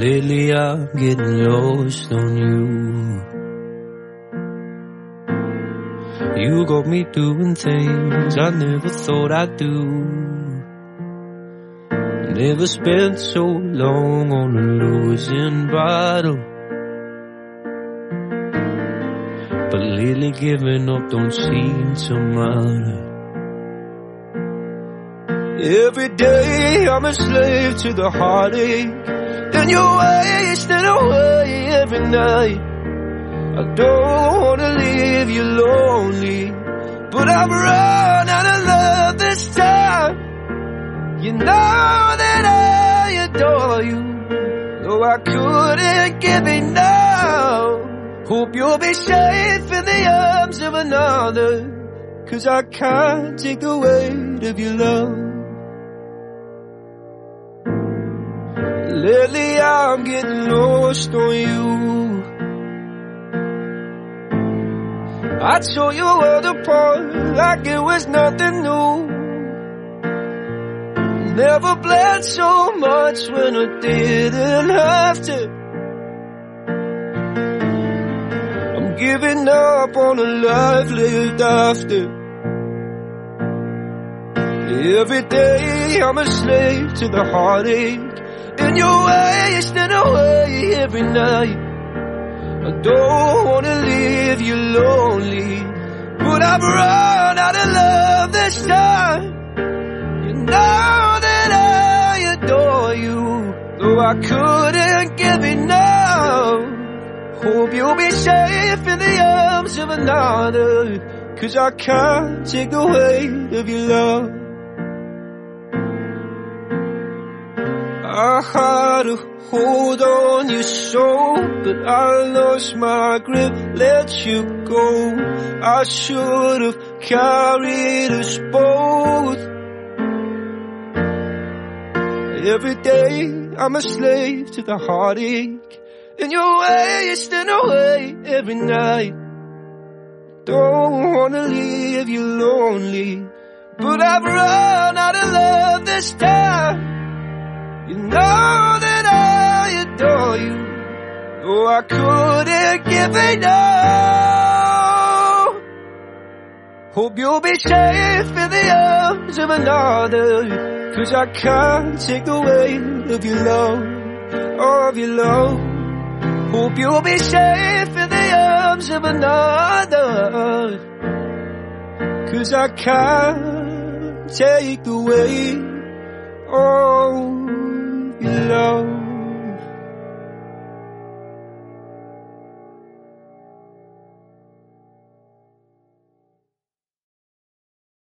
Lately I'm getting lost on you. You got me doing things I never thought I'd do. Never spent so long on a losing battle. But lately giving up don't seem to matter. Every day I'm a slave to the heartache And you're wasting away every night. I don't wanna leave you lonely But I've run out of love this time. You know that I adore you Though I couldn't give enough Hope you'll be safe in the arms of another Cause I can't take the weight of your love Lately I'm getting lost on you. I tore your world apart like it was nothing new. Never bled so much when I didn't have to. I'm giving up on a life lived after. Every day I'm a slave to the heartache and you're wasting away every night. I don't wanna leave you lonely But I've run out of love this time. You know that I adore you Though I couldn't give enough Hope you'll be safe in the arms of another Cause I can't take the weight of your love I had a hold on your soul, but I lost my grip, let you go. I should have carried us both. Every day I'm a slave to the heartache, and you're wasting away every night. Don't wanna leave you lonely, but I've run out of love Though I couldn't give it enough Hope you'll be safe in the arms of another Cause I can't take the weight of your love Of your love. Hope you'll be safe in the arms of another Cause I can't take the weight Oh